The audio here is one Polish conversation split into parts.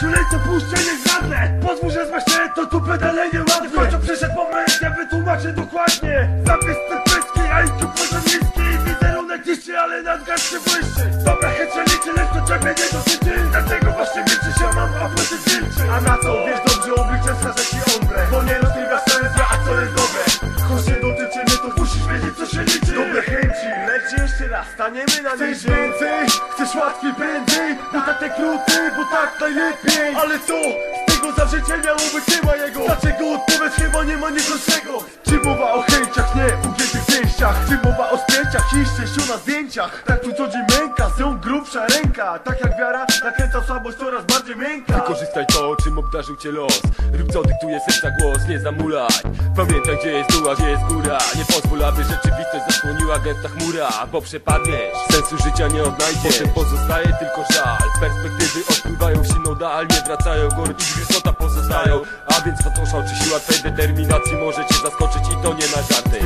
gościu lecę, puszczę, nie żadne Pozwól, że zmaszę to tu pedale nieładne W końcu przyszedł moment, ja wytłumaczę dokładnie. Zapis cyprycki, IQ poziom niski. Wizerunek niszczy, ale nadgarść się błyszczy. Dobra, chęcie liczy, lecz to ciebie nie dotyczy. Dlatego właśnie milczy się mam, a potem A na co? Raz, staniemy na Chcesz więcej? Chcesz łatwiej, prędzej? Bo tak te króty, bo tak najlepiej Ale co? Z tego zawrzecie miało być nie ma jego Dlaczego odpowiedź chyba nie ma nic gorszego? Czy mowa o chęciach, spięciach i szczęściu na zdjęciach? Tak tu co dzień męka, są grubsza ręka. Tak jak wiara, nakręca słabość coraz bardziej miękka. Wykorzystaj to, czym obdarzył cię los. Rób co dyktuje serca głos, nie zamulaj. Pamiętaj gdzie jest dół, a gdzie jest góra. Nie pozwól, aby rzeczywistość zasłoniła gęsta chmura Bo przepadniesz, sensu życia nie odnajdziesz. Potem pozostaje tylko żal. Perspektywy odpływają w siną dal Nie wracają, góry i grzysota pozostają. A więc Fatosza czy siła twej determinacji Może cię zaskoczyć i to nie na żarty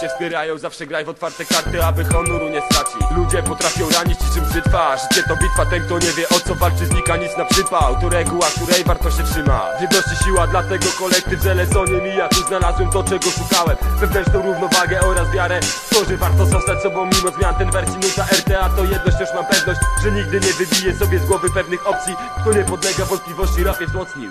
cię wspierają, zawsze graj w otwarte karty Aby honoru nie stracić. Ludzie potrafią ranić niczym brzytwa Życie to bitwa, ten kto nie wie o co walczy znika nic na przypał. To reguła, której warto się trzyma W jedności siła, dlatego kolektyw Zelesonie mija, tu znalazłem to czego szukałem. Wewnętrzną równowagę oraz wiarę że warto zostać sobą. Mimo zmian Ten wersji nuta RTA to jedność, już mam pewność Że nigdy nie wybije sobie z głowy pewnych opcji. Kto nie podlega wątpliwości, rap je wzmocnił